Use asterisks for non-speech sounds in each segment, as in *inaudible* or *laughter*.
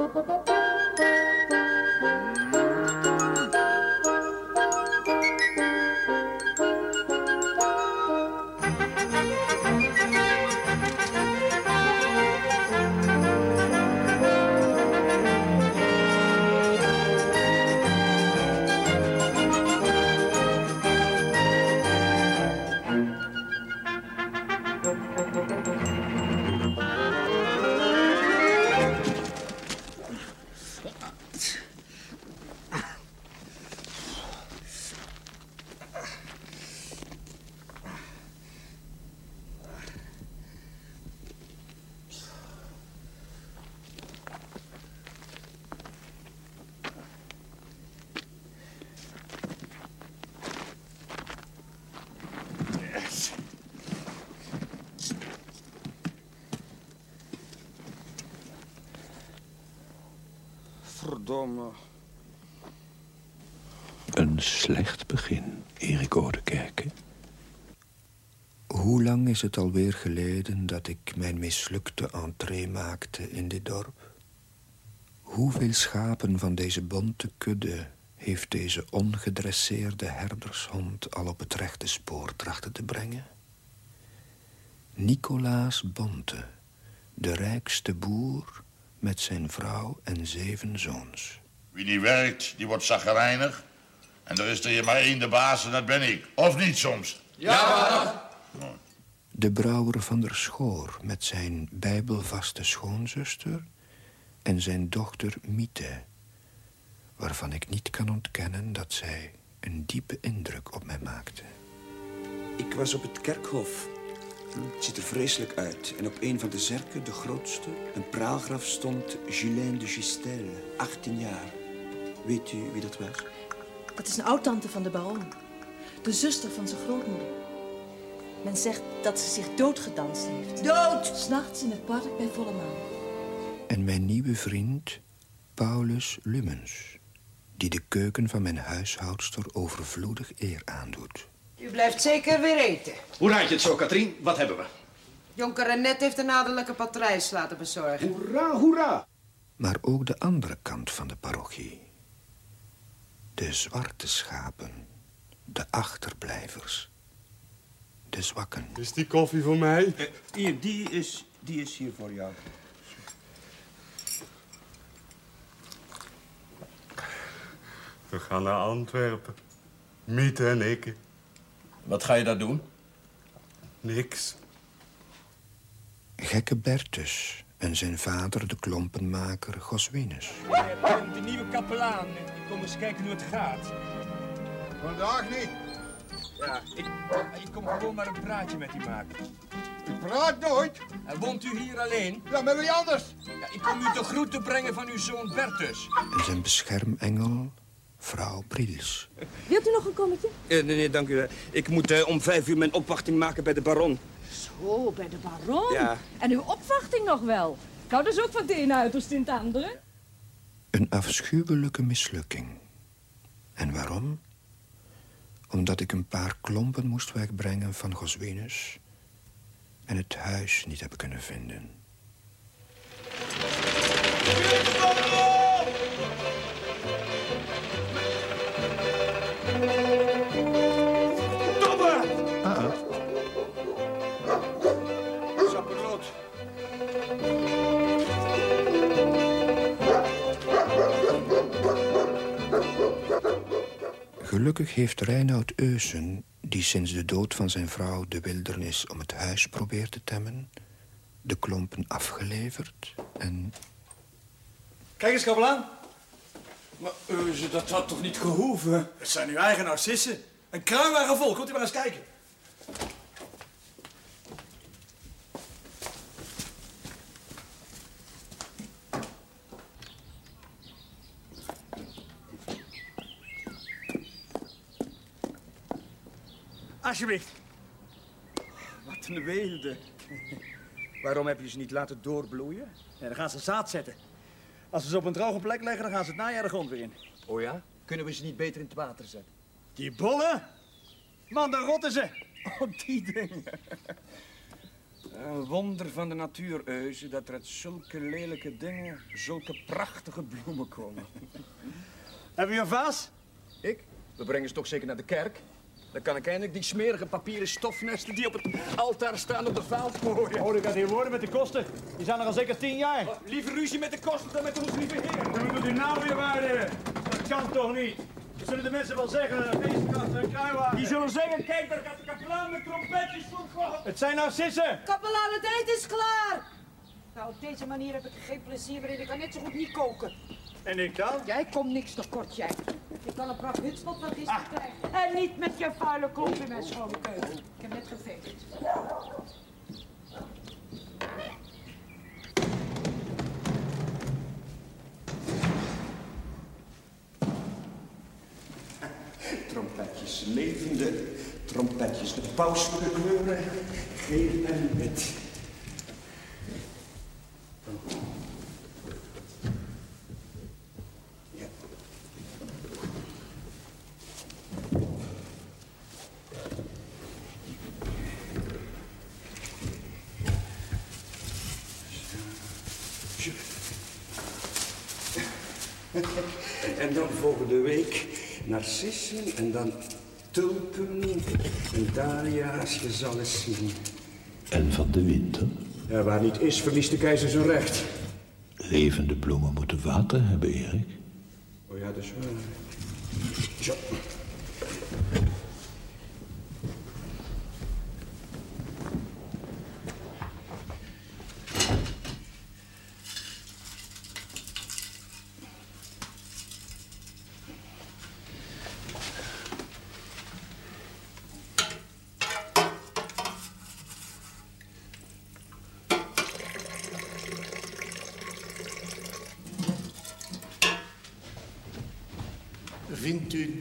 Ha ha ha ha! Een slecht begin, Erik Oudekerke. Hoe lang is het alweer geleden dat ik mijn mislukte entree maakte in dit dorp? Hoeveel schapen van deze bonte kudde heeft deze ongedresseerde herdershond al op het rechte spoor trachten te brengen? Nicolaas Bonte, de rijkste boer met zijn vrouw en zeven zoons. Wie niet werkt, die wordt zaggerijnig. En er is er hier maar één de baas en dat ben ik. Of niet soms? Ja, De brouwer van der Schoor met zijn bijbelvaste schoonzuster... en zijn dochter Miete... waarvan ik niet kan ontkennen dat zij een diepe indruk op mij maakte. Ik was op het kerkhof. Het ziet er vreselijk uit. En op een van de zerken, de grootste, een praalgraf stond Julien de Gistel, 18 jaar. Weet u wie dat was? Dat is een oud-tante van de baron. De zuster van zijn grootmoeder. Men zegt dat ze zich doodgedanst heeft. Dood! S'nachts in het park bij volle maan. En mijn nieuwe vriend, Paulus Lumens... die de keuken van mijn huishoudster overvloedig eer aandoet. U blijft zeker weer eten. Hoe raad je het zo, Katrien? Wat hebben we? Jonker Renet heeft een adellijke patrijs laten bezorgen. Hoera, hoera! Maar ook de andere kant van de parochie. De zwarte schapen, de achterblijvers, de zwakken. Is die koffie voor mij? Eh, hier, die is, die is hier voor jou. We gaan naar Antwerpen. Miete en ik. Wat ga je daar doen? Niks. Gekke Bertus en zijn vader, de klompenmaker Goswinus. Ik ben de nieuwe kapelaan. Ik kom eens kijken hoe het gaat. Vandaag niet. Ja, ik, ik kom gewoon maar een praatje met u maken. U praat nooit. En woont u hier alleen? Ja, met wie anders? Ja, ik kom u de groeten brengen van uw zoon Bertus. En zijn beschermengel, vrouw Brils. Wilt u nog een kommetje? nee, nee, dank u. Ik moet eh, om vijf uur mijn opwachting maken bij de baron. Zo, bij de baron. Ja. En uw opwachting nog wel. Ik hou dus ook van het ene uiterst in het andere. Een afschuwelijke mislukking. En waarom? Omdat ik een paar klompen moest wegbrengen van Goswinus... en het huis niet heb kunnen vinden. Gelukkig heeft Reinoud Eusen, die sinds de dood van zijn vrouw de wildernis om het huis probeert te temmen, de klompen afgeleverd en Kijk eens, kapelaan. Maar uh, dat had toch niet gehoeven? Het zijn uw eigen narcissen. Een kruiwagen vol. Komt u maar eens kijken. Alsjeblieft. Wat een weelde. Waarom heb je ze niet laten doorbloeien? Ja, dan gaan ze zaad zetten. Als ze ze op een droge plek leggen, dan gaan ze het najaar de grond weer in. Oh ja? Kunnen we ze niet beter in het water zetten? Die bollen? Man, daar rotten ze. Oh, die dingen. Een wonder van de natuur, Euze, dat er uit zulke lelijke dingen zulke prachtige bloemen komen. Heb je een vaas? Ik? We brengen ze toch zeker naar de kerk? Dan kan ik eindelijk die smerige papieren stofnesten die op het altaar staan op de vaal gooien. Oh, ik had hier woorden met de kosten. Die zijn er al zeker tien jaar. Liever ruzie met de kosten dan met ons lieve heer. Dan moet u nou weer waarden. Dat kan toch niet? Dat zullen de mensen wel zeggen, feestkast en kruiwagen. Die zullen zeggen, kijk, daar gaat de kapelaan met trompetjes voor God. Het zijn narcissen. Kapelaan, het eten is klaar! Nou, op deze manier heb ik er geen plezier meer in. Ik kan net zo goed niet koken. En ik dan? Jij komt niks tekort, jij. Ik kan een pracht hutspot van gisteren krijgen. En niet met je vuile klomp in mijn schone keuken. Ik heb net geveegd. Trompetjes, levende trompetjes. De pauselijke kleuren, geel en wit. Ja. Zo. En dan volgende week narcissen en dan tulpen en dahlia's, je zal eens zien. En van de winter? Ja, waar niet is, verliest de keizer zijn recht. Levende bloemen moeten water hebben, Erik. Oh ja, dat is waar. Zo. Vindt u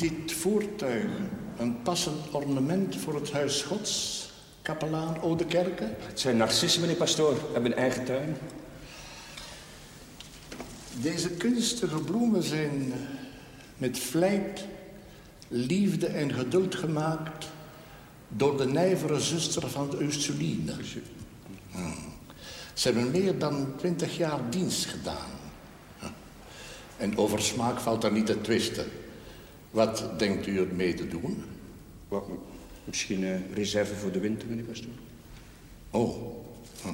een passend ornament voor het huis Gods, kapelaan Oudekerke? Het zijn narcissen, meneer pastoor. We hebben een eigen tuin. Deze kunstige bloemen zijn met vlijt, liefde en geduld gemaakt door de nijvere zuster van de Ursuline. Hmm. Ze hebben meer dan twintig jaar dienst gedaan. En over smaak valt er niet te twisten. Wat denkt u ermee te doen? Wat, misschien eh, reserve voor de winter, meneer pastoor. Oh. Hm.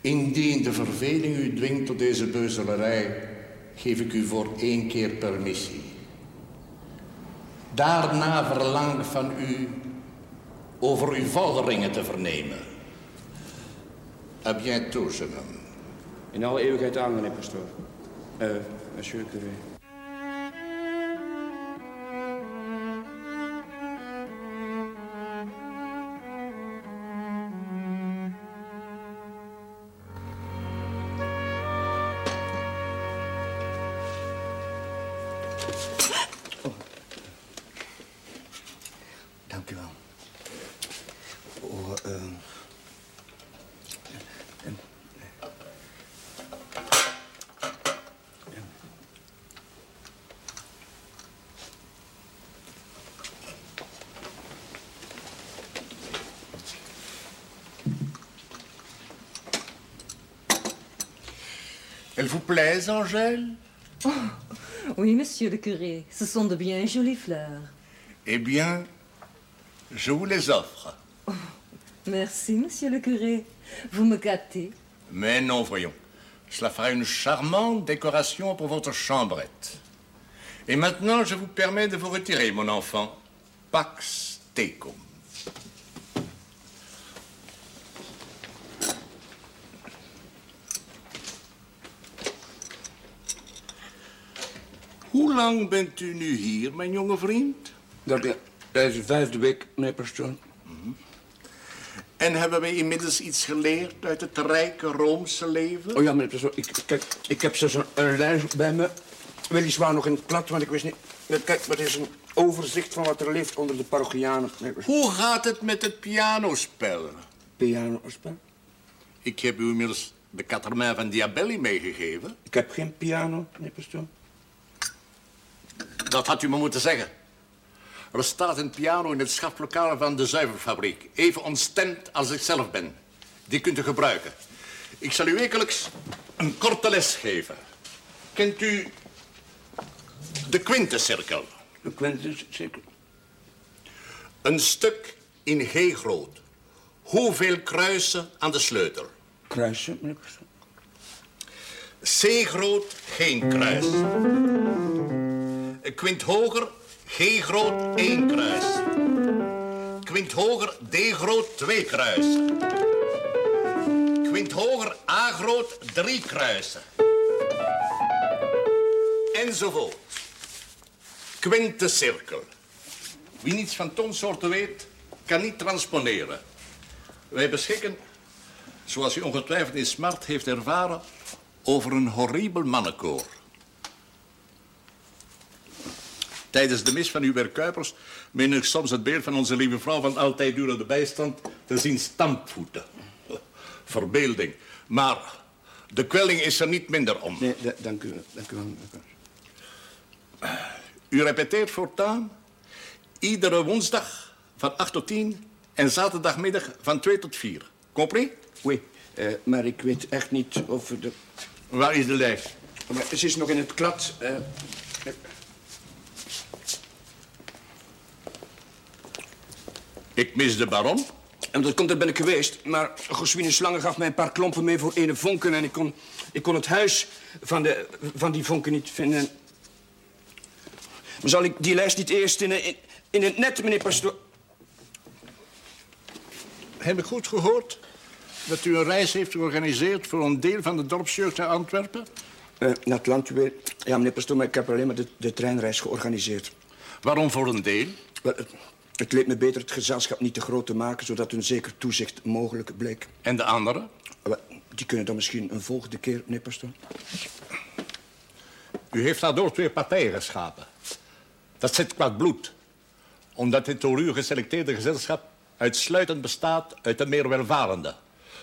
Indien de verveling u dwingt tot deze beuzelerij, geef ik u voor één keer permissie. Daarna verlang ik van u over uw vorderingen te vernemen. À bientôt, jeune homme. In alle eeuwigheid aan, meneer pastoor. Eh, monsieur curé. Vous plaise, Angèle? Oui, monsieur le curé, ce sont de bien jolies fleurs. Eh bien, je vous les offre. Merci, monsieur le curé. Vous me gâtez. Mais non, voyons. Cela fera une charmante décoration pour votre chambrette. Et maintenant, je vous permets de vous retirer, mon enfant. Pax tecum. Hoe lang bent u nu hier, mijn jonge vriend? Dat, is de vijfde week, meneer pastoor. En hebben wij inmiddels iets geleerd uit het rijke Roomse leven? Oh ja, meneer pastoor, ik, kijk, ik heb zelfs een, een lijst bij me. Weliswaar nog in het plat, want ik wist niet... Kijk, maar het is een overzicht van wat er leeft onder de parochianen. Hoe gaat het met het pianospel? Pianospel? Ik heb u inmiddels de Catermain van Diabelli meegegeven. Ik heb geen piano, meneer pastoor. Dat had u me moeten zeggen. Er staat een piano in het schaflokaal van de zuivelfabriek. Even ontstemd als ik zelf ben. Die kunt u gebruiken. Ik zal u wekelijks een korte les geven. Kent u de kwintencirkel? De kwintencirkel? Een stuk in G groot. Hoeveel kruisen aan de sleutel? Kruisen? C groot, geen kruis. Kwint hoger, G groot, één kruis. Kwint hoger, D groot, twee kruisen. Kwint hoger, A groot, drie kruisen. Enzovoort. Quintecirkel. Wie niets van tonsoorten weet, kan niet transponeren. Wij beschikken, zoals u ongetwijfeld in smart heeft ervaren, over een horribel mannenkoor. Tijdens de mis van uw Kuipers meen ik soms het beeld van onze lieve vrouw van altijd durende bijstand te zien stampvoeten. *laughs* Verbeelding. Maar de kwelling is er niet minder om. Nee, da- dank u, dank u wel. meneer Pastoor. U repeteert voortaan iedere woensdag van 8 tot 10 en zaterdagmiddag van 2 tot 4. Compris? Oui, eh, maar ik weet echt niet of de... Waar is de lijst? Maar ze is nog in het klad. eh. Ik mis de baron. En dat komt, daar ben ik geweest. Maar Goswine Slangen gaf mij een paar klompen mee voor ene vonken... en ik kon, ik kon het huis van, de, van die vonken niet vinden. Maar zal ik die lijst niet eerst in, in, in het net, meneer Pastoor... Heb ik goed gehoord dat u een reis heeft georganiseerd voor een deel van de dorpsjeugd naar Antwerpen? Eh, naar het land weer. Ja, meneer Pastoor, maar ik heb alleen maar de, de treinreis georganiseerd. Waarom voor een deel? Wel, het, leek me beter het gezelschap niet te groot te maken... zodat een zeker toezicht mogelijk bleek. En de anderen? Die kunnen dan misschien een volgende keer, meneer Pastoor. U heeft daardoor twee partijen geschapen. Dat zit kwaad bloed. Omdat dit door u geselecteerde gezelschap uitsluitend bestaat uit de meer welvarende.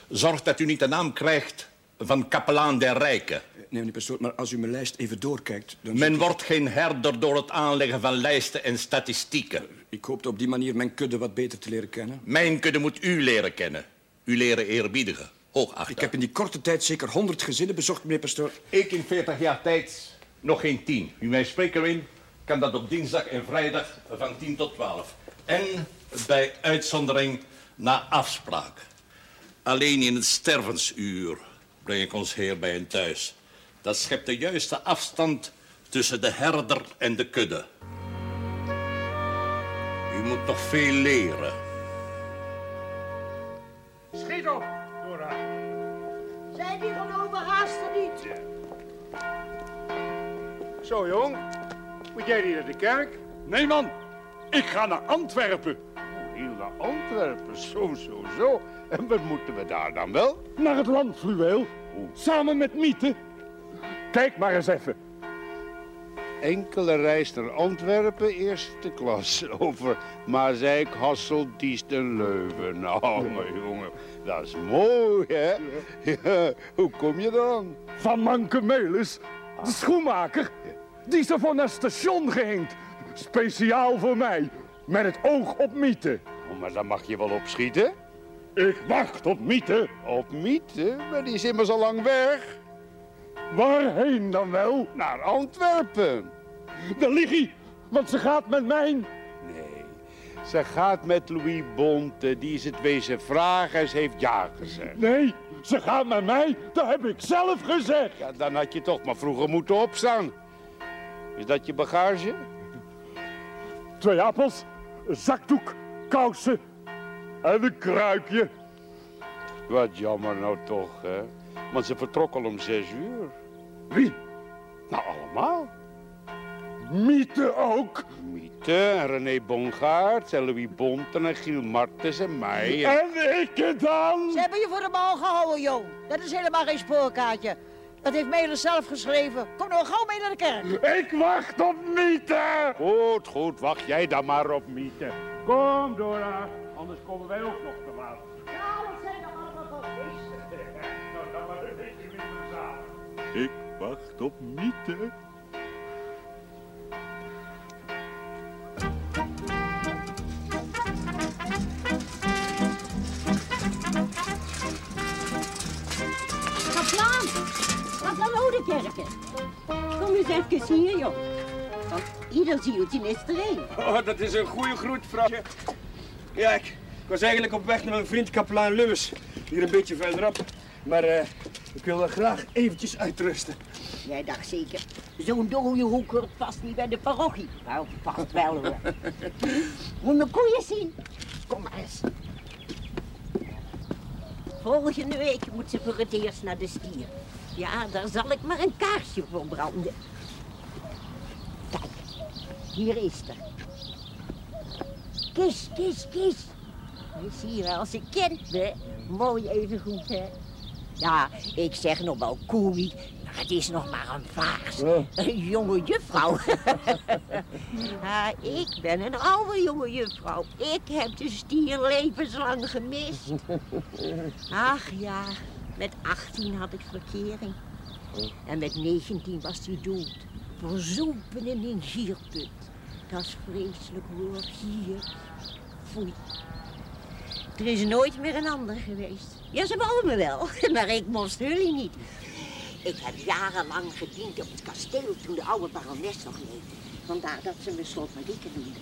Zorg dat u niet de naam krijgt van kapelaan der rijken. Nee, meneer Pastoor, maar als u mijn lijst even doorkijkt... Dan Men u- wordt geen herder door het aanleggen van lijsten en statistieken. Ik hoopte op die manier mijn kudde wat beter te leren kennen. Mijn kudde moet u leren kennen. U leren eerbiedigen. Hoogachten. Ik heb in die korte tijd zeker honderd gezinnen bezocht, meneer Pastoor. Ik in 40 jaar tijd nog geen tien. Wie mij spreken wil, kan dat op dinsdag en vrijdag van 10 tot 12. En bij uitzondering na afspraak. Alleen in het stervensuur breng ik ons heer bij hen thuis. Dat schept de juiste afstand tussen de herder en de kudde. U moet nog veel leren. Schiet op, Dora. Zijn die van overhaast er niet? Zo, jong. Moet jij niet naar de kerk? Nee, man. Ik ga naar Antwerpen. Heel naar Antwerpen? Zo, zo, zo. En wat moeten we daar dan wel? Naar het landfluweel. Samen met Miete. Kijk maar eens even. Enkele reis naar Antwerpen, eerste klas. *laughs* Over Mazeik, Hassel, Diest en Leuven. *laughs* Nou, mijn jongen, dat is mooi, hè? Ja, hoe kom je dan? Van Manke Melis, de schoenmaker. Die is er voor naar het station gehinkt. Speciaal voor mij. Met het oog op Miete. Oh, maar dan mag je wel opschieten. Ik wacht op Miete. Op Miete? Maar die is immers al lang weg. Waarheen dan wel? Naar Antwerpen. Daar lig hij, want ze gaat met mij. Nee, ze gaat met Louis Bonte. Die is het wezen vragen en ze heeft ja gezegd. Nee, ze gaat met mij. Dat heb ik zelf gezegd. Ja, dan had je toch maar vroeger moeten opstaan. Is dat je bagage? Twee appels, een zakdoek, kousen en een kruikje. Wat jammer nou toch, hè? Want ze vertrok al om zes uur. Wie? Nou, allemaal. Miete ook. Miete en René Bongaert en Louis Bonten en Giel Martens en mij. En... En ik dan? Ze hebben je voor de bal gehouden, jong. Dat is helemaal geen spoorkaartje. Dat heeft Melis zelf geschreven. Kom nou gauw mee naar de kerk. Ik wacht op Miete. Goed, goed, wacht jij dan maar op Miete. Kom, Dora. Anders komen wij ook nog te laat. Ja, dat zijn de allemaal van *laughs* Nou, dan maar een beetje weer samen. Ik wacht op Miete. Kaplaan, kaplaan Oudekerken. Kom eens even hier, joh. Want ieder zieltje is er één. Oh, dat is een goede groet, vrouwtje. Ja, ik, ik was eigenlijk op weg naar mijn vriend kaplaan Lewis. Hier een beetje verderop. Maar eh, ik wil graag eventjes uitrusten. Jij dacht zeker, zo'n dode hoek hoort vast niet bij de parochie. Nou, vast wel hoor. *laughs* Moet mijn koeien zien? Kom maar eens. Volgende week moet ze voor het eerst naar de stier. Ja, daar zal ik maar een kaarsje voor branden. Kijk, hier is er. Kies, kies, kies. Je zie je wel, ze kent me. Mooi even goed, hè? Ja, ik zeg nog wel koeie, maar het is nog maar een vaars. Een jonge juffrouw. *laughs* ja, ik ben een oude jonge juffrouw. Ik heb de stier levenslang gemist. *laughs* Ach ja, met 18 had ik verkering. En met 19 was hij dood. Verzopen in een gierput. Dat is vreselijk hoor, hier. Foei. Er is nooit meer een ander geweest. Ja, ze wou me wel, *laughs* maar ik moest jullie niet. Ik heb jarenlang gediend op het kasteel toen de oude barones nog leefde. Vandaar dat ze me slot Marieke noemde.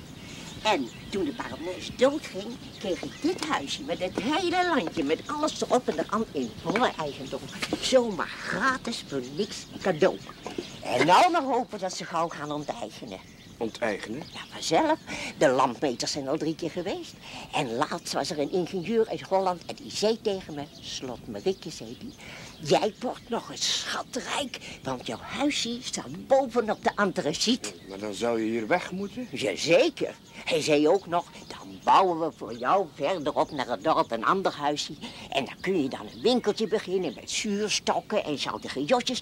En toen de barones doodging, kreeg ik dit huisje met het hele landje, met alles erop en eraan in volle eigendom. Zomaar gratis voor niks cadeau. En nou nog hopen dat ze gauw gaan onteigenen. Onteigenen? Ja, vanzelf. De landmeters zijn al drie keer geweest. En laatst was er een ingenieur uit Holland en die zei tegen me... Slot Marieke, zei die... Jij wordt nog eens schatrijk, want jouw huisje staat bovenop de antraciet. Maar dan zou je hier weg moeten? Jazeker. Hij zei ook nog, dan bouwen we voor jou verderop naar het dorp een ander huisje. En dan kun je dan een winkeltje beginnen met zuurstokken en zoutige josjes.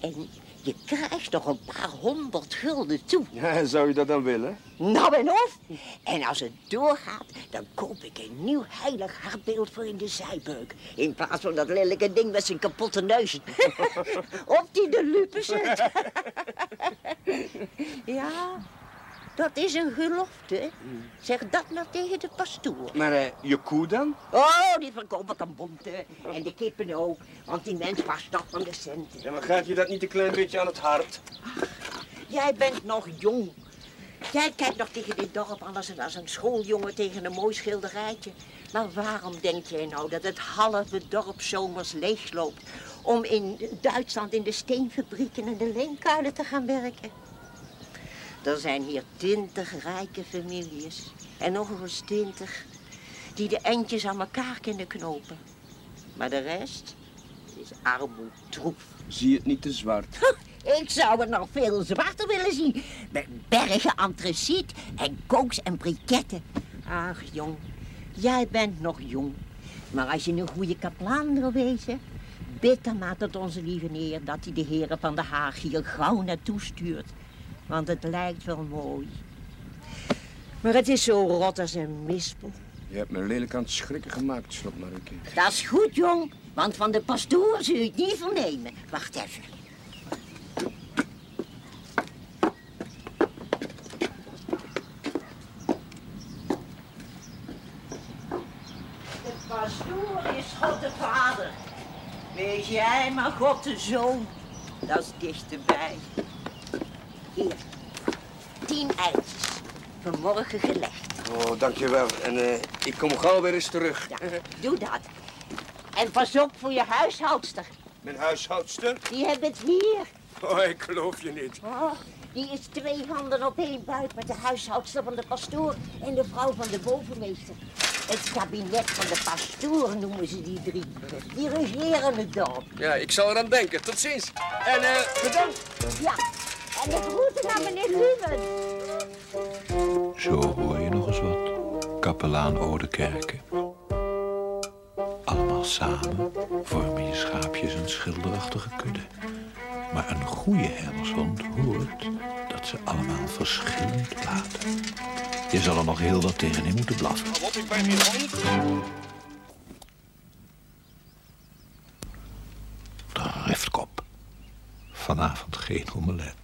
En je krijgt nog een paar honderd gulden toe. Ja, zou je dat dan willen? Nou en of. En als het doorgaat, dan koop ik een nieuw heilig hartbeeld voor in de zijbeuk. In plaats van dat lelijke ding met zijn kapotte neus. *laughs* of die de lupen zet. *laughs* ja, dat is een gelofte. Zeg dat maar tegen de pastoor. Maar eh, je koe dan? Oh, die verkoop ik aan bonte. En de kippen ook. Want die mens past toch van de centen. Ja, maar gaat je dat niet een klein beetje aan het hart? Jij bent nog jong. Jij kijkt nog tegen dit dorp anders dan als een schooljongen tegen een mooi schilderijtje. Maar waarom denk jij nou dat het halve dorp zomers leegloopt om in Duitsland in de steenfabrieken en de leenkuilen te gaan werken? Er zijn hier twintig rijke families en nog eens twintig die de eindjes aan elkaar kunnen knopen. Maar de rest is armoedtroef. Zie je het niet te zwart? Ik zou het nog veel zwarter willen zien. Met bergen antraciet en kooks en briketten. Ach, jong, jij bent nog jong. Maar als je een goede kaplaan wil wezen... bid dan maar tot onze lieve neer dat hij de heren van de Haag hier gauw naartoe stuurt. Want het lijkt wel mooi. Maar het is zo rot als een mispel. Je hebt me lelijk aan het schrikken gemaakt, slot Marieke. Dat is goed, jong. Want van de pastoor zul je het niet vernemen. Wacht even. De pastoor is God de Vader. Wees jij maar God de Zoon. Dat is dichterbij. Hier, tien eitjes. Vanmorgen gelegd. Oh, dankjewel. En eh, ik kom gauw weer eens terug. Ja, *laughs* doe dat. En pas op voor je huishoudster. Mijn huishoudster? Die hebben het hier. Oh, ik geloof je niet. Oh, die is twee handen op één buik met de huishoudster van de pastoor en de vrouw van de bovenmeester. Het kabinet van de pastoor noemen ze die drie. Die regeren het dorp. Ja, ik zal eraan denken. Tot ziens. En eh, bedankt. Ja, en de groeten naar meneer Ruben. Zo hoor je nog eens wat. Kapelaan Oudekerken. Allemaal samen vormen je schaapjes een schilderachtige kudde. Maar een goede herdershond hoort dat ze allemaal verschillend laten. Je zal er nog heel wat tegenin moeten blaffen. Wat, ik ben hier hond. Driftkop. Vanavond geen omelet.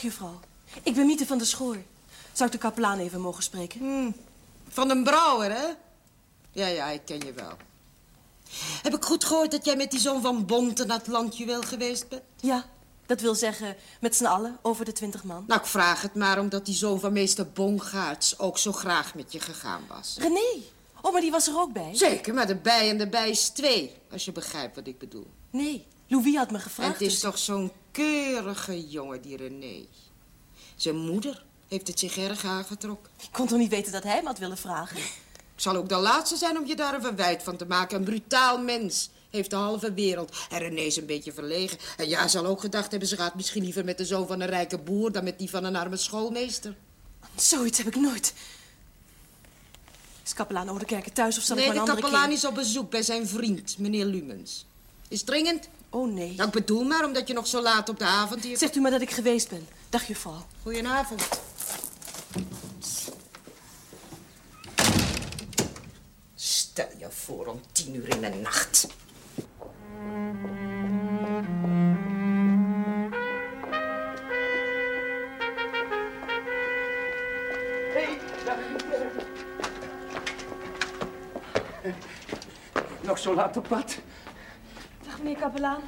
Dag, juffrouw. Ik ben Miete van der Schoor. Zou ik de kapelaan even mogen spreken? Hmm. Van den Brouwer, hè? Ja, ja, ik ken je wel. Heb ik goed gehoord dat jij met die zoon van Bonte naar het landjuweel geweest bent? Ja, dat wil zeggen met z'n allen over de twintig man. Nou, ik vraag het maar omdat die zoon van meester Bongaerts ook zo graag met je gegaan was. René! Oh, maar die was er ook bij? Zeker, maar de bij en de bij is twee, als je begrijpt wat ik bedoel. Nee, Louis had me gevraagd. En het is dus- toch zo'n keurige jongen, die René. Zijn moeder heeft het zich erg aangetrokken. Ik kon toch niet weten dat hij me had willen vragen? Ik zal ook de laatste zijn om je daar een verwijt van te maken. Een brutaal mens heeft de halve wereld. En René is een beetje verlegen. En ja, zal ook gedacht hebben... ze gaat misschien liever met de zoon van een rijke boer... dan met die van een arme schoolmeester. Zoiets heb ik nooit. Is kapelaan Oudekerke thuis of zal nee, ik maar de een andere kapelaan keer... is op bezoek bij zijn vriend, meneer Lumens. Is dringend? Oh, nee. Nou, ik bedoel maar, omdat je nog zo laat op de avond hier... Zegt u maar dat ik geweest ben. Dag, juffrouw. Goedenavond. Stel je voor om tien uur in de nacht. Hey, dag. Nog zo laat op pad? Meneer kapelaan.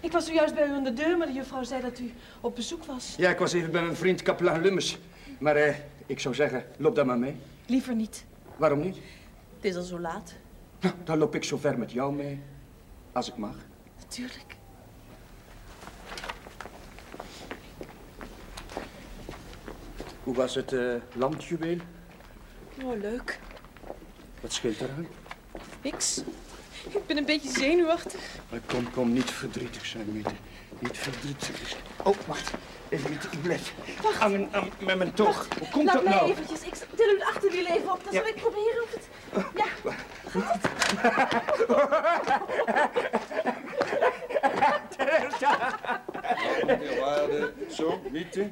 Ik was zojuist bij u aan de deur, maar de juffrouw zei dat u op bezoek was. Ja, ik was even bij mijn vriend kapelaan Lummers. Maar eh, ik zou zeggen, loop dan maar mee. Liever niet. Waarom niet? Het is al zo laat. Nou, dan loop ik zo ver met jou mee. Als ik mag. Natuurlijk. Hoe was het eh, landjuweel? Oh, leuk. Wat scheelt eraan? Niks. Ik ben een beetje zenuwachtig. Maar kom, kom, niet verdrietig zijn, Miete. Niet verdrietig. Oh, wacht. Even, Miete, ik blijf hangen aan, met mijn toog. Hoe komt Laat dat mij nou? eventjes. Ik til u de achterwiel even op. Dan zal ik proberen of het... Ja. *laughs* Waarde. Zo, Miete.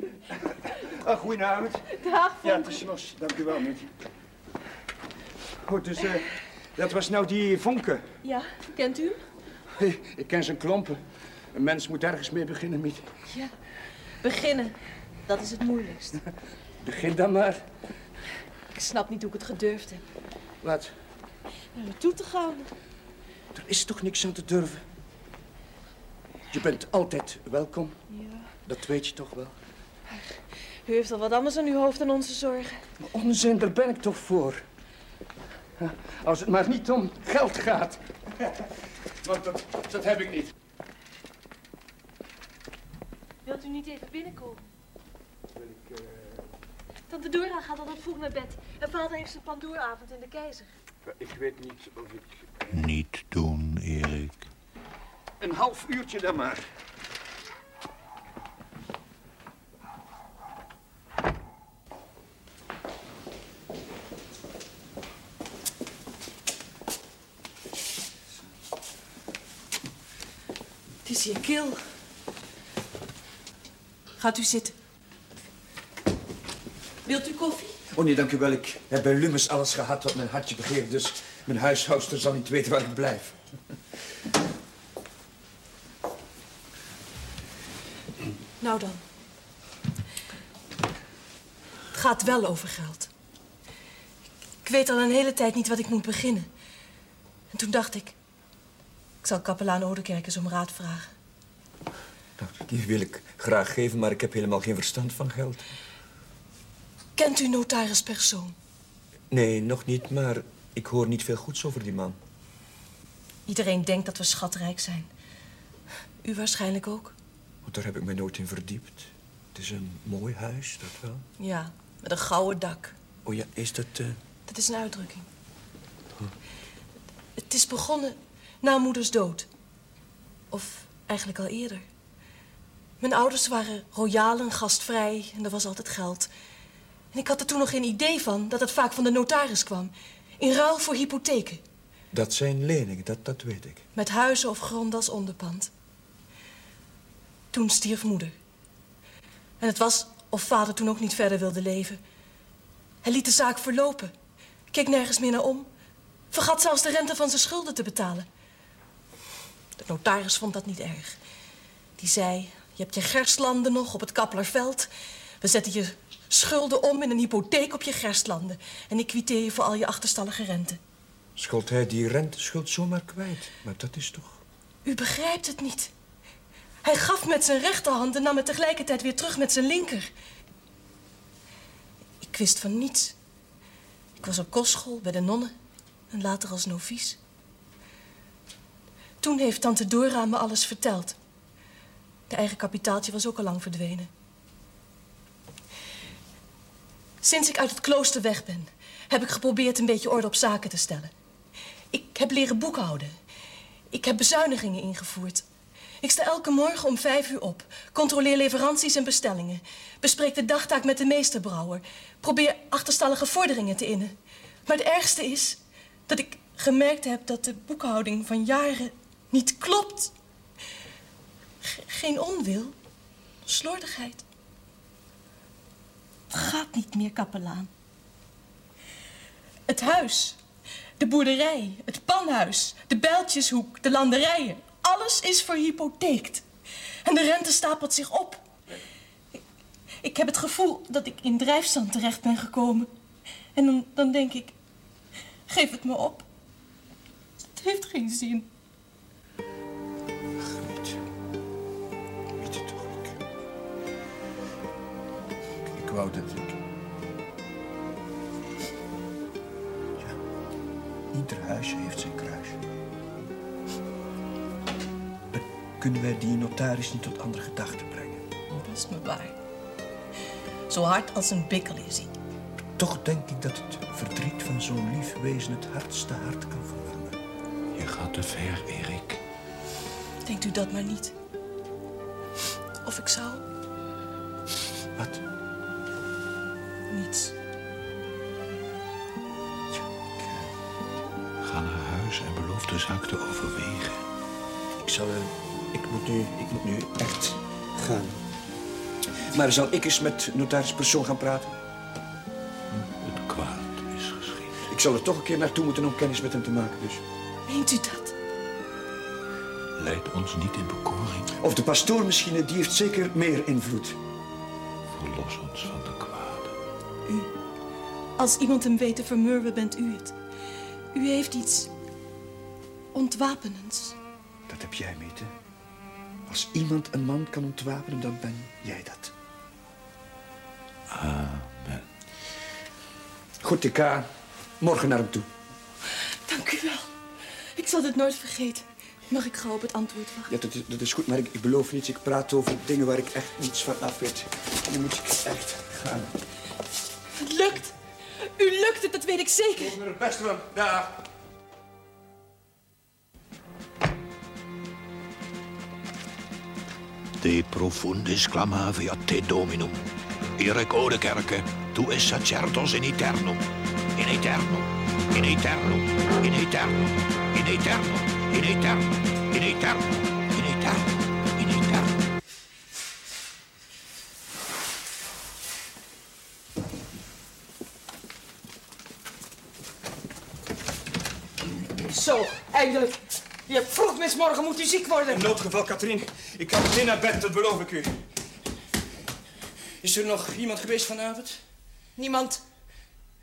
Ah, goedenavond. Dag, Ja, het is los. Dank u wel, Miete. Goed, dus eh, dat was nou die Vonke. Ja, kent u? Hey, *laughs* ik ken zijn klompen. Een mens moet ergens mee beginnen, Miete. Ja. Beginnen. Dat is het moeilijkst. *laughs* Begin dan maar. Ik snap niet hoe ik het gedurfd heb. Wat? Naar naartoe te gaan. Er is toch niks aan te durven? Je bent altijd welkom. Ja. Dat weet je toch wel. U heeft al wat anders aan uw hoofd dan onze zorgen. Maar onzin, daar ben ik toch voor. Als het maar niet om geld gaat. Want dat, dat heb ik niet. Wilt u niet even binnenkomen? Tante Dora gaat altijd vroeg naar bed. En vader heeft zijn pandooravond in de keizer. Ik weet niet of ik... Niet doen, Erik. Een half uurtje dan maar. Hier kil. Gaat u zitten. Wilt u koffie? Oh nee, dank u wel. Ik heb bij Lumens alles gehad wat mijn hartje begeert, dus mijn huishoudster zal niet weten waar ik blijf. Nou dan. Het gaat wel over geld. Ik weet al een hele tijd niet wat ik moet beginnen. En toen dacht ik... Ik zal kapelaan Oudekerk eens om raad vragen. Nou, die wil ik graag geven, maar ik heb helemaal geen verstand van geld. Kent u notaris persoon? Nee, nog niet, maar ik hoor niet veel goeds over die man. Iedereen denkt dat we schatrijk zijn. U waarschijnlijk ook? Want daar heb ik me nooit in verdiept. Het is een mooi huis, dat wel. Ja, met een gouden dak. Oh ja, is dat... eh, Dat is een uitdrukking. Het is begonnen na moeders dood. Of eigenlijk al eerder. Mijn ouders waren royaal en gastvrij en er was altijd geld. En ik had er toen nog geen idee van dat het vaak van de notaris kwam. In ruil voor hypotheken. Dat zijn leningen, dat, dat weet ik. Met huizen of grond als onderpand. Toen stierf moeder. En het was of vader toen ook niet verder wilde leven. Hij liet de zaak verlopen. Keek nergens meer naar om. Vergat zelfs de rente van zijn schulden te betalen. De notaris vond dat niet erg. Die zei, je hebt je gerstlanden nog op het Kappelerveld. We zetten je schulden om in een hypotheek op je gerstlanden. En ik quitteer je voor al je achterstallige rente. Schold hij die renteschuld zomaar kwijt? Maar dat is toch... U begrijpt het niet. Hij gaf met zijn rechterhand en nam het tegelijkertijd weer terug met zijn linker. Ik wist van niets. Ik was op kostschool bij de nonnen en later als novice. Toen heeft tante Dora me alles verteld. De eigen kapitaaltje was ook al lang verdwenen. Sinds ik uit het klooster weg ben, heb ik geprobeerd een beetje orde op zaken te stellen. Ik heb leren boekhouden. Ik heb bezuinigingen ingevoerd. Ik sta elke morgen om vijf uur op. Controleer leveranties en bestellingen. Bespreek de dagtaak met de meesterbrouwer. Probeer achterstallige vorderingen te innen. Maar het ergste is dat ik gemerkt heb dat de boekhouding van jaren niet klopt. Ge- geen onwil, slordigheid. Het gaat niet meer, kapelaan. Het huis, de boerderij, het panhuis, de bijltjeshoek, de landerijen. Alles is verhypotheekt. En de rente stapelt zich op. Ik, ik heb het gevoel dat ik in drijfstand terecht ben gekomen. En dan, dan denk ik, geef het me op. Het heeft geen zin. Ik wou dat ik... Ja, ieder huisje heeft zijn kruis. Maar kunnen wij die notaris niet tot andere gedachten brengen? Dat is me waar. Zo hard als een bikkel is hij. Toch denk ik dat het verdriet van zo'n lief wezen het hardste hart kan verwarmen. Je gaat te ver, Erik. Denkt u dat maar niet. Of ik zou? Wat? Niets. Ga naar huis en beloof de zaak te overwegen. Ik zal... eh, ik moet nu... Ik moet nu echt gaan. Maar zal ik eens met notaris Persoon gaan praten? Het kwaad is geschied. Ik zal er toch een keer naartoe moeten om kennis met hem te maken, dus. Meent u dat? Leid ons niet in bekoring. Of de pastoor misschien, die heeft zeker meer invloed. Verlos ons van de kwade. Als iemand hem weet te vermurwen, bent u het. U heeft iets ontwapenends. Dat heb jij, Mete. Als iemand een man kan ontwapenen, dan ben jij dat. Amen. Goed, ik ga morgen naar hem toe. Dank u wel. Ik zal dit nooit vergeten. Mag ik gauw op het antwoord wachten? Ja, dat is, dat is goed, maar ik, ik beloof niets. Ik praat over dingen waar ik echt niets van af weet. En dan moet ik echt gaan. Het lukt. U lukt het, dat weet ik zeker. Ik het beste van. Ja. De profundis clamavia te dominum. Ire code kerke, tu es sacerdos in eternum. In eternum, in eternum, in eternum, in eternum, in eternum, in eternum, in eternum, eindelijk. Je hebt vroeg mismorgen moet u ziek worden. In noodgeval, Katrien. Ik kan meteen naar bed, dat beloof ik u. Is er nog iemand geweest vanavond? Niemand.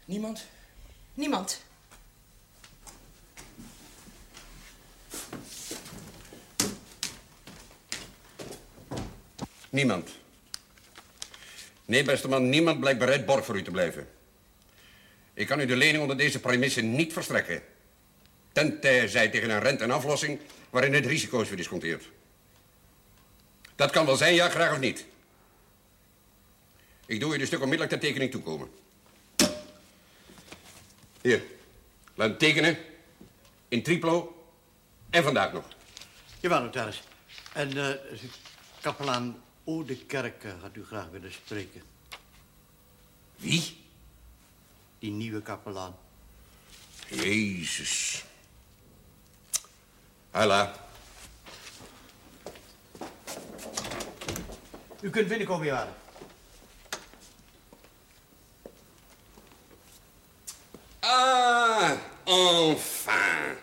Niemand? Niemand. Niemand. Nee, beste man, niemand blijkt bereid borg voor u te blijven. Ik kan u de lening onder deze premisse niet verstrekken. Tenzij tegen een rente en aflossing waarin het risico is verdisconteerd. Dat kan wel zijn, ja, graag of niet. Ik doe u dus stuk onmiddellijk ter tekening toekomen. Hier, laat hem tekenen. In triplo. En vandaag nog. Jawel, notaris. En eh kapelaan Oudekerk eh, had u graag willen spreken. Wie? Die nieuwe kapelaan. Jezus. Hela. U kunt binnenkomen, Jaren. Ah, enfin.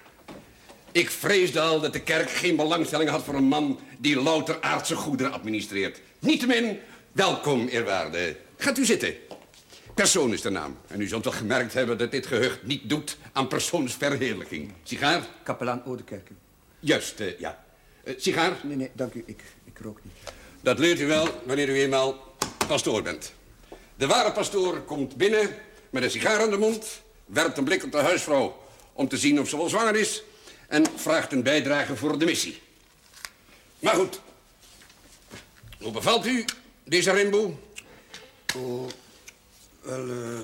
Ik vreesde al dat de kerk geen belangstelling had voor een man die louter aardse goederen administreert. Niettemin, welkom, eerwaarde. Gaat u zitten. Persoon is de naam. En u zult wel gemerkt hebben dat dit gehucht niet doet aan persoonsverheerlijking. Sigaar? Kapelaan Oudekerke. Juist, eh, ja. Eh, sigaar? Nee, nee, dank u. Ik, ik rook niet. Dat leert u wel wanneer u eenmaal pastoor bent. De ware pastoor komt binnen met een sigaar aan de mond... werpt een blik op de huisvrouw om te zien of ze wel zwanger is... en vraagt een bijdrage voor de missie. Maar goed. Hoe bevalt u deze rainbow? Oh, wel, eh...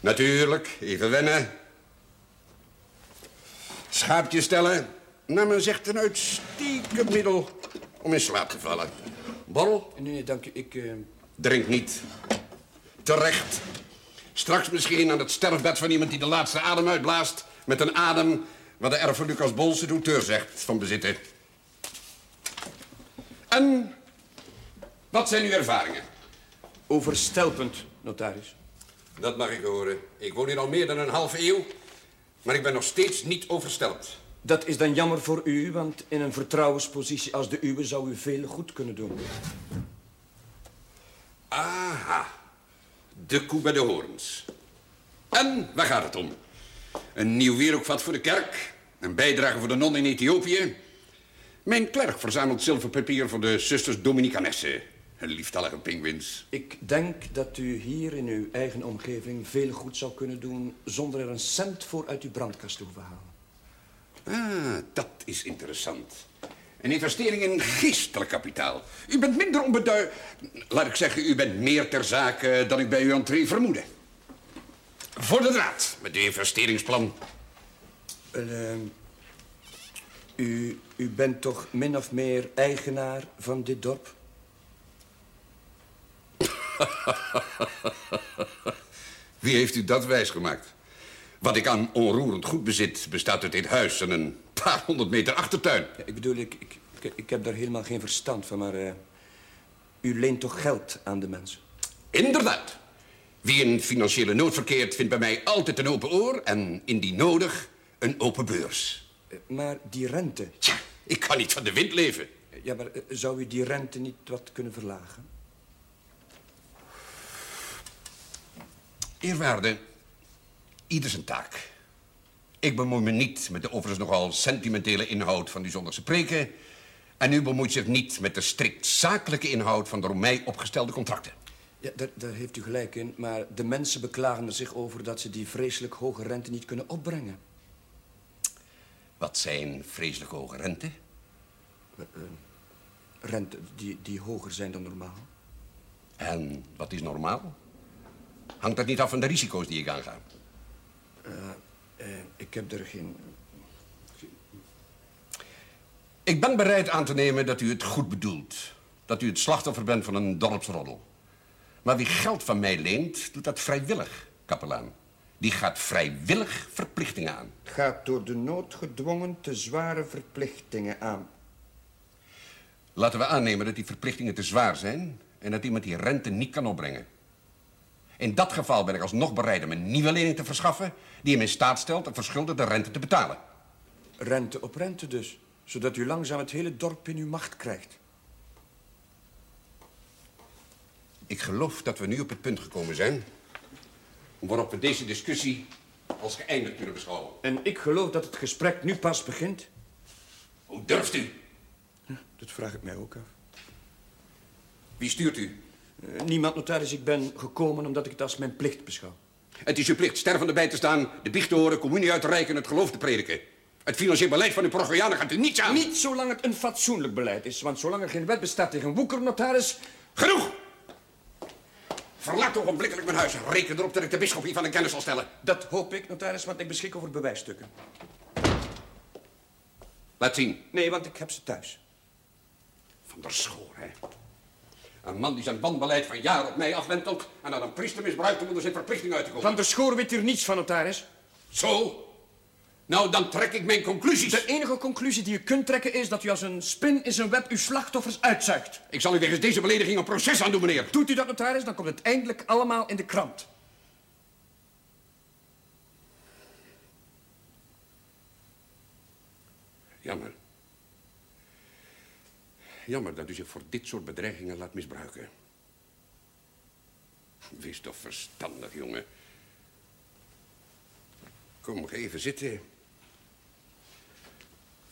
Natuurlijk, even wennen. Schaapjes stellen. Naar men zegt een uitstekend middel om in slaap te vallen. Borrel? Nee, nee, dank u. Ik... eh, Drink niet. Terecht. Straks misschien aan het sterfbed van iemand die de laatste adem uitblaast... met een adem wat de erfe Lucas Bolse de auteur zegt van bezitten. En wat zijn uw ervaringen? Overstelpend, notaris. Dat mag ik horen. Ik woon hier al meer dan een halve eeuw... maar ik ben nog steeds niet overstelpt. Dat is dan jammer voor u, want in een vertrouwenspositie als de uwe zou u veel goed kunnen doen. Aha. De koe bij de horens. En waar gaat het om? Een nieuw wierookvat voor de kerk. Een bijdrage voor de non in Ethiopië. Mijn klerk verzamelt zilverpapier voor de zusters Dominicanessen. Lieftallige pinguïns. Ik denk dat u hier in uw eigen omgeving veel goed zou kunnen doen... zonder er een cent voor uit uw brandkast te hoeven halen. Ah, dat is interessant. Een investering in geestelijk kapitaal. U bent minder onbeduid... Laat ik zeggen, u bent meer ter zake dan ik bij uw entree vermoedde. Voor de draad met uw investeringsplan. Eh, u, u bent toch min of meer eigenaar van dit dorp? *laughs* Wie heeft u dat wijsgemaakt? Wat ik aan onroerend goed bezit, bestaat uit dit huis en een paar honderd meter achtertuin. Ja, ik bedoel, ik, ik, ik, heb daar helemaal geen verstand van, maar... eh, u leent toch geld aan de mensen? Inderdaad. Wie in financiële nood verkeert, vindt bij mij altijd een open oor... en indien nodig, een open beurs. Eh, Maar die rente... Tja, ik kan niet van de wind leven. Ja, maar eh, zou u die rente niet wat kunnen verlagen? Eerwaarde, ieder zijn taak. Ik bemoei me niet met de overigens nogal sentimentele inhoud van die zondagse preken... en u bemoeit zich niet met de strikt zakelijke inhoud van de door mij opgestelde contracten. Ja, daar, daar heeft u gelijk in. Maar de mensen beklagen er zich over dat ze die vreselijk hoge rente niet kunnen opbrengen. Wat zijn vreselijk hoge rente? Eh, Rente die, die hoger zijn dan normaal. En wat is normaal? Hangt dat niet af van de risico's die ik aanga? Eh, eh, ik heb er geen... Ik ben bereid aan te nemen dat u het goed bedoelt. Dat u het slachtoffer bent van een dorpsroddel. Maar wie geld van mij leent, doet dat vrijwillig, kapelaan. Die gaat vrijwillig verplichtingen aan. Gaat door de nood gedwongen te zware verplichtingen aan. Laten we aannemen dat die verplichtingen te zwaar zijn... en dat iemand die rente niet kan opbrengen. In dat geval ben ik alsnog bereid om een nieuwe lening te verschaffen... die hem in staat stelt een verschuldigde rente te betalen. Rente op rente dus. Zodat u langzaam het hele dorp in uw macht krijgt. Ik geloof dat we nu op het punt gekomen zijn... waarop we deze discussie als geëindigd kunnen beschouwen. En ik geloof dat het gesprek nu pas begint. Hoe durft u? Dat vraag ik mij ook af. Wie stuurt u? Eh, niemand, notaris. Ik ben gekomen omdat ik het als mijn plicht beschouw. Het is uw plicht stervende bij te staan, de biecht te horen, communie uit te reiken en het geloof te prediken. Het financieel beleid van uw Progoianen gaat u niets aan. Niet zolang het een fatsoenlijk beleid is. Want zolang er geen wet bestaat tegen woeker, notaris... Genoeg! Verlaat ogenblikkelijk mijn huis. Reken erop dat ik de bisschop hier van de kennis zal stellen. Dat hoop ik, notaris, want ik beschik over bewijsstukken. Laat zien. Nee, want ik heb ze thuis. Van der Schoor, hè? Een man die zijn wanbeleid van jaar op mij afwentelt... en aan een priester misbruikt om onder zijn verplichting uit te komen. Van der Schoor weet hier niets van, notaris. Zo? Nou, dan trek ik mijn conclusies. De enige conclusie die u kunt trekken is dat u als een spin in zijn web uw slachtoffers uitzuigt. Ik zal u wegens deze belediging een proces aandoen, meneer. Doet u dat, notaris, dan komt het eindelijk allemaal in de krant. Jammer. Jammer dat u zich voor dit soort bedreigingen laat misbruiken. Wees toch verstandig, jongen. Kom, ga even zitten.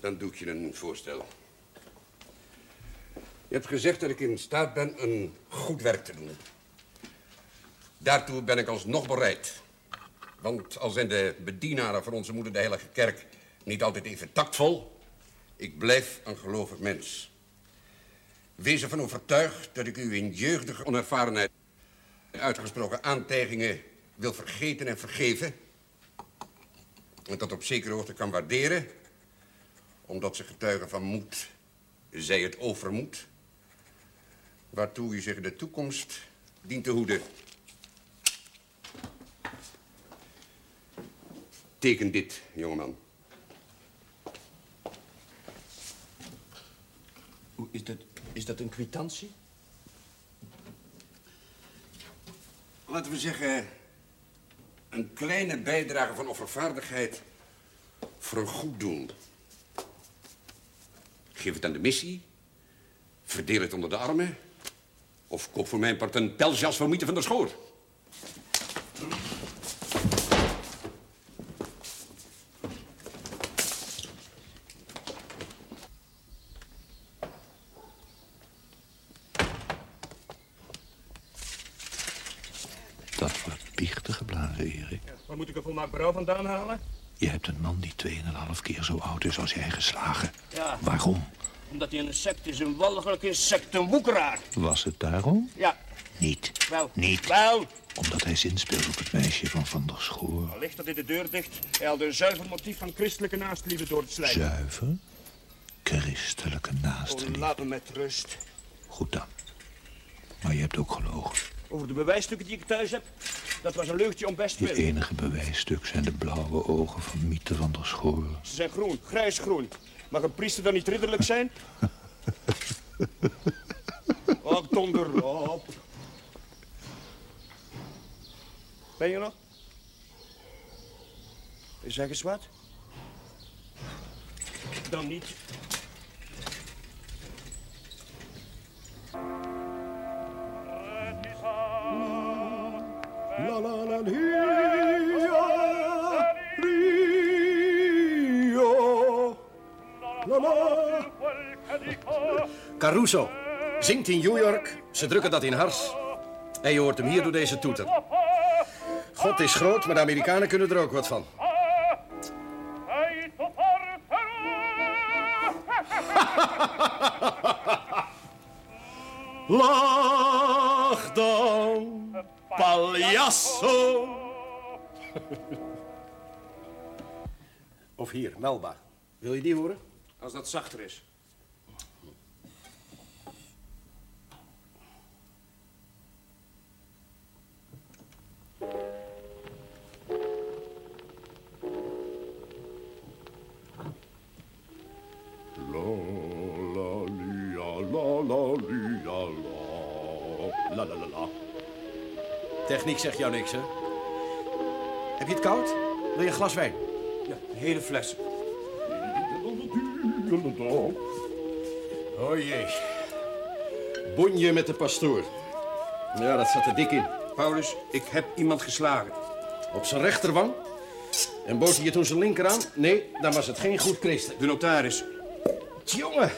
Dan doe ik je een voorstel. Je hebt gezegd dat ik in staat ben een goed werk te doen. Daartoe ben ik alsnog bereid. Want al zijn de bedienaren van onze moeder de Heilige Kerk niet altijd even tactvol, ik blijf een gelovig mens. Wees ervan overtuigd dat ik u in jeugdige onervarenheid uitgesproken aantijgingen wil vergeten en vergeven. En dat op zekere hoogte kan waarderen, omdat ze getuigen van moed, zij het overmoed, waartoe u zich de toekomst dient te hoeden. Teken dit, jongeman. Hoe Is dat, is dat een kwitantie? Laten we zeggen, een kleine bijdrage van offervaardigheid voor een goed doen. Geef het aan de missie, verdeel het onder de armen... of koop voor mijn part een pelsjas voor Miete van der Schoor. Dat wordt biechten geblazen, Erik. Waar moet ik een volmaakt bureau vandaan halen? Je hebt een man die 2,5 keer zo oud is als jij geslagen. Ja. Waarom? Omdat hij een insect is, een walgelijk insect, een woekeraar. Was het daarom? Ja, Niet. wel. Niet. Wel. Omdat hij zinspeelde op het meisje van Van der Schoor. Ligt dat in de deur dicht. Hij haalde een zuiver motief van christelijke naastliefde door het slijm. Zuiver? Christelijke Oh, naasten. laat me met rust. Goed dan. Maar je hebt ook gelogen. Over de bewijsstukken die ik thuis heb, dat was een leugentje om best wil. enige bewijsstuk zijn de blauwe ogen van Miete van der Schoor. Ze zijn groen, grijsgroen. Mag een priester dan niet ridderlijk zijn? *laughs* Oh, donder op. Ben je nog? Zeg eens wat. Dan niet. Caruso zingt in New York, ze drukken dat in hars. En je hoort hem hier door deze toeter. God is groot, maar de Amerikanen kunnen er ook wat van. *laughs* Dan, paljasso. *laughs* Of hier, Melba. Wil je die horen? Als dat zachter is. La la la la lia, la. La la la la. Techniek zegt jou niks, hè? Heb je het koud? Wil je een glas wijn? Ja, een hele fles. O jee. Bonje met de pastoor. Ja, dat zat er dik in. Paulus, ik heb iemand geslagen. Op zijn rechterwang? En bood hij je toen zijn linker aan? Nee, dan was het geen goed christen. De notaris. Tjonge,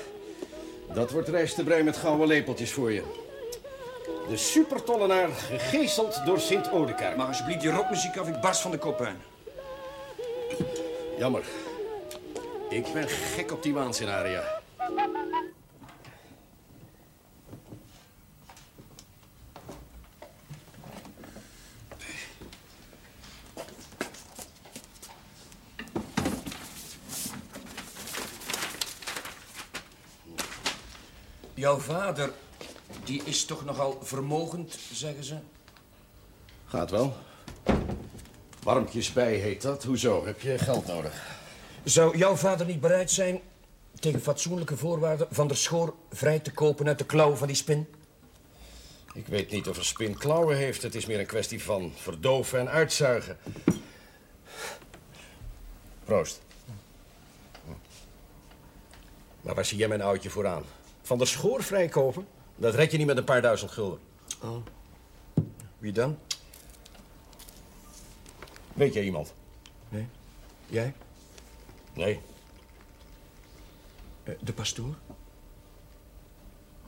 dat wordt rijstebrei met gouden lepeltjes voor je. De supertollenaar gegezeld door Sint Odekaart. Mag alsjeblieft die rockmuziek af, ik barst van de kop aan. Jammer. Ik ben gek op die waanzinaria. Jouw vader, die is toch nogal vermogend, zeggen ze? Gaat wel. Warmpjes bij heet dat. Hoezo? Heb je geld nodig? Zou jouw vader niet bereid zijn tegen fatsoenlijke voorwaarden van der Schoor vrij te kopen uit de klauwen van die spin? Ik weet niet of een spin klauwen heeft. Het is meer een kwestie van verdoven en uitzuigen. Proost. Maar waar zie jij mijn oudje voor aan? Van de schoor vrijkopen? Dat red je niet met een paar duizend gulden. Oh. Wie dan? Weet jij iemand? Nee. Jij? Nee. Eh, de pastoor?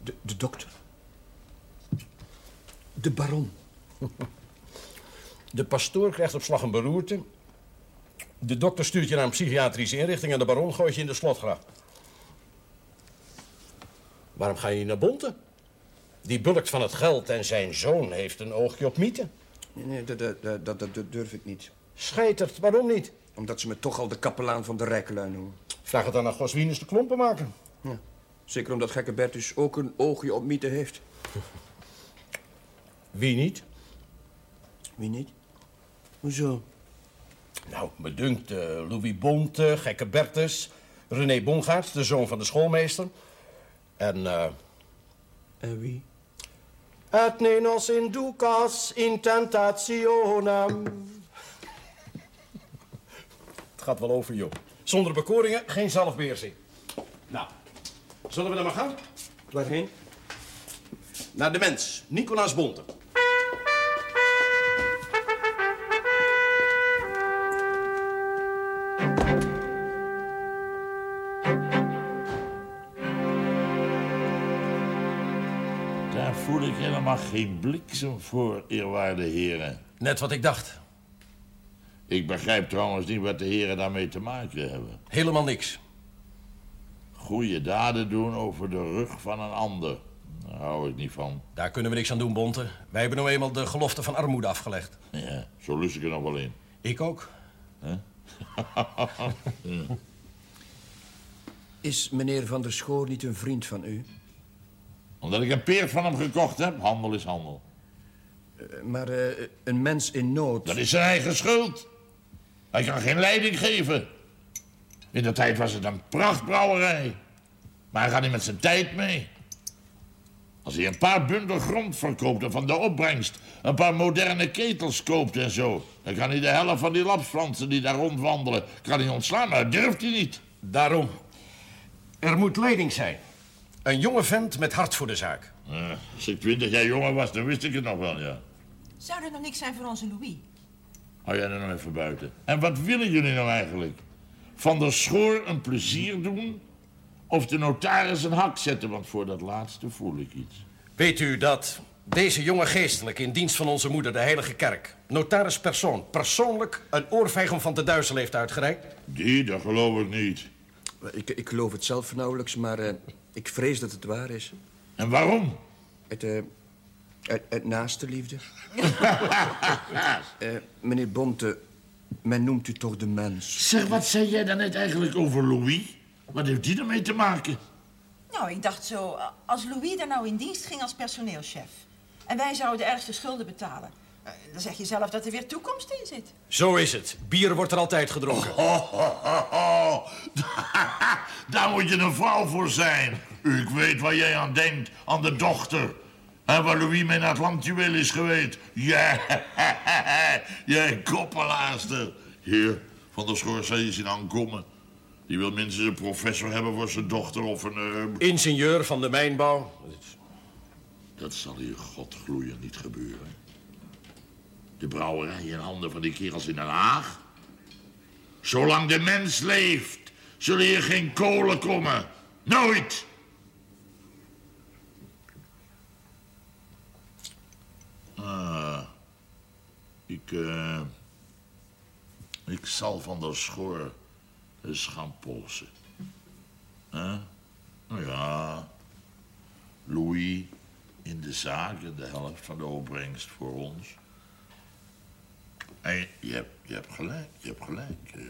De, de dokter? De baron? *laughs* De pastoor krijgt op slag een beroerte. De dokter stuurt je naar een psychiatrische inrichting... en de baron gooit je in de slotgracht. Waarom ga je niet naar Bonte? Die bulkt van het geld en zijn zoon heeft een oogje op mythe. Nee, nee dat, dat, dat, durf ik niet. Scheitert, waarom niet? Omdat ze me toch al de kapelaan van de rijkelui noemen. Vraag het dan naar Goswinus de klompenmaker. Ja. Zeker omdat gekke Bertus ook een oogje op mythe heeft. *laughs* Wie niet? Wie niet? Hoezo? Nou, me dunkt eh, Louis Bonte, gekke Bertus... René Bongaert, de zoon van de schoolmeester... en... eh En wie? Et ne nos inducas in tentationem. Het gaat wel over, joh. Zonder bekoringen geen zelfbeheersing. Nou, zullen we dan maar gaan? Waarheen? Naar de mens, Nicolaas Bonte. Ik helemaal geen bliksem voor, eerwaarde heren. Net wat ik dacht. Ik begrijp trouwens niet wat de heren daarmee te maken hebben. Helemaal niks. Goede daden doen over de rug van een ander. Daar hou ik niet van. Daar kunnen we niks aan doen, Bonte. Wij hebben nou eenmaal de gelofte van armoede afgelegd. Ja, zo lust ik er nog wel in. Ik ook. Hè? Ja. *laughs* Is meneer Van der Schoor niet een vriend van u? Omdat ik een peer van hem gekocht heb, handel is handel. Eh, maar eh, een mens in nood... Dat is zijn eigen schuld. Hij kan geen leiding geven. In de tijd was het een prachtbrouwerij. Maar hij gaat niet met zijn tijd mee. Als hij een paar bundel grond verkoopt en van de opbrengst een paar moderne ketels koopt en zo... dan kan hij de helft van die lapsplanten die daar rondwandelen kan hij ontslaan, maar dat durft hij niet. Daarom. Er moet leiding zijn. Een jonge vent met hart voor de zaak. Eh, als ik twintig jaar jonger was, dan wist ik het nog wel, ja. Zou er nog niks zijn voor onze Louis? Hou jij er nog even buiten. En wat willen jullie nou eigenlijk? Van der Schoor een plezier doen? Of de notaris een hak zetten? Want voor dat laatste voel ik iets. Weet u dat deze jonge geestelijke in dienst van onze moeder, de Heilige Kerk... notaris persoon, persoonlijk een oorvijg om van te duizel heeft uitgereikt? Die, dat geloof ik niet. Ik, ik geloof het zelf nauwelijks, maar eh, ik vrees dat het waar is. En waarom? Het, eh uit, uit naaste liefde. *laughs* Eh, meneer Bonte, men noemt u toch de mens? Zeg, wat zei jij dan net eigenlijk over Louis? Wat heeft die ermee te maken? Nou, ik dacht zo, als Louis daar nou in dienst ging als personeelschef... en wij zouden de ergste schulden betalen... eh, dan zeg je zelf dat er weer toekomst in zit. Zo is het. Bier wordt er altijd gedronken. Oh, oh, oh, oh. Daar moet je een vrouw voor zijn. Ik weet waar jij aan denkt, aan de dochter. En waar Louis mee naar het landjuweel is geweest. Ja, *laughs* jij koppelaarster. Hier, van der Schoor zei je zien aankomen. Die wil minstens een professor hebben voor zijn dochter of een... eh, Ingenieur van de mijnbouw. Dat zal hier godgloeien niet gebeuren. De brouwerij in handen van die kerels in Den Haag. Zolang de mens leeft, zullen hier geen kolen komen. Nooit! Ah, ik, eh, ik zal van der Schoor eens gaan polsen. Nou ja, Louis in de zaak de helft van de opbrengst voor ons. Je hebt, gelijk, je hebt gelijk. Eh,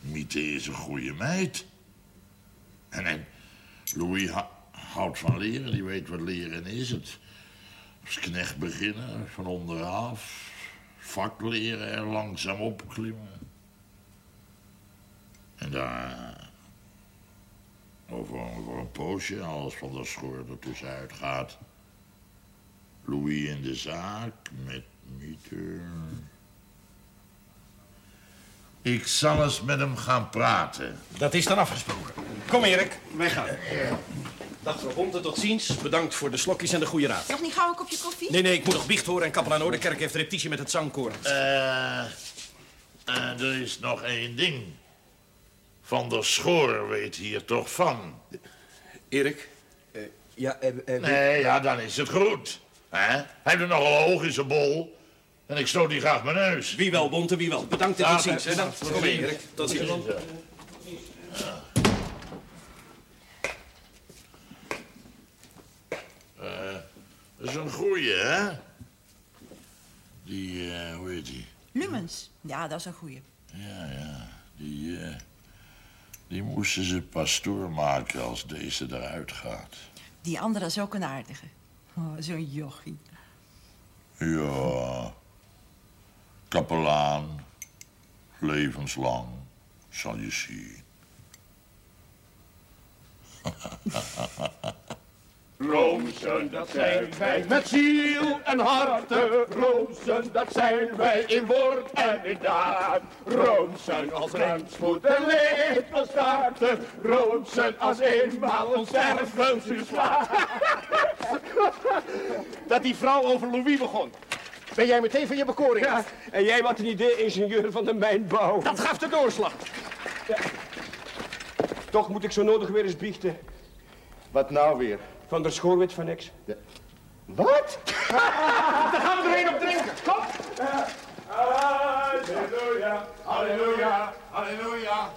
Miete is een goede meid. En, en Louis houdt van leren, die weet wat leren is. Het als knecht beginnen, van onderaf. Vak leren en langzaam opklimmen. En daar... Over, over een poosje, als Van der Schoor er tussenuit gaat... Louis in de zaak met Mieter... Ik zal eens met hem gaan praten. Dat is dan afgesproken. Kom, Erik, wij gaan. Dag mevrouw Bonte, tot ziens. Bedankt voor de slokjes en de goede raad. Nog niet gauw een kopje koffie? Nee, nee, ik moet nog biecht horen en kapelaan Oudekerk heeft repetitie met het zangkoor. Eh, en er is nog één ding. Van der Schoor weet hier toch van. Erik? ja, eh, Nee, ja, dan is het goed. Hè? Hij heeft er nogal hoog in zijn bol. En ik stoot die graag mijn neus. Wie wel, Bonte, wie wel. Bedankt en tot ziens. hè. Kom mee, Erik. Tot ziens. Eh, dat is een goeie, hè? Die, eh, hoe heet die? Lumens. Ja, dat is een goeie. Ja, ja. Die, eh, die moesten ze pastoor maken als deze eruit gaat. Die andere is ook een aardige. Oh, zo'n jochie. Ja. Kapelaan. Levenslang. Zal je zien. *laughs* Rozen, dat zijn wij met ziel en harten. Rozen, dat zijn wij in woord en in daad. Rozen als remspoed en leed van starten. Rozen als eenmaal ons stervensuur slaat. *laughs* Dat die vrouw over Louis begon. Ben jij meteen van je bekoring Ja, en jij wat een idee, ingenieur van de mijnbouw. Dat gaf de doorslag. Toch moet ik zo nodig weer eens biechten. Wat nou weer? Van der Schoor weet van niks. Wat? *laughs* Dan gaan we er een op drinken. Kom. Halleluja, halleluja, halleluja.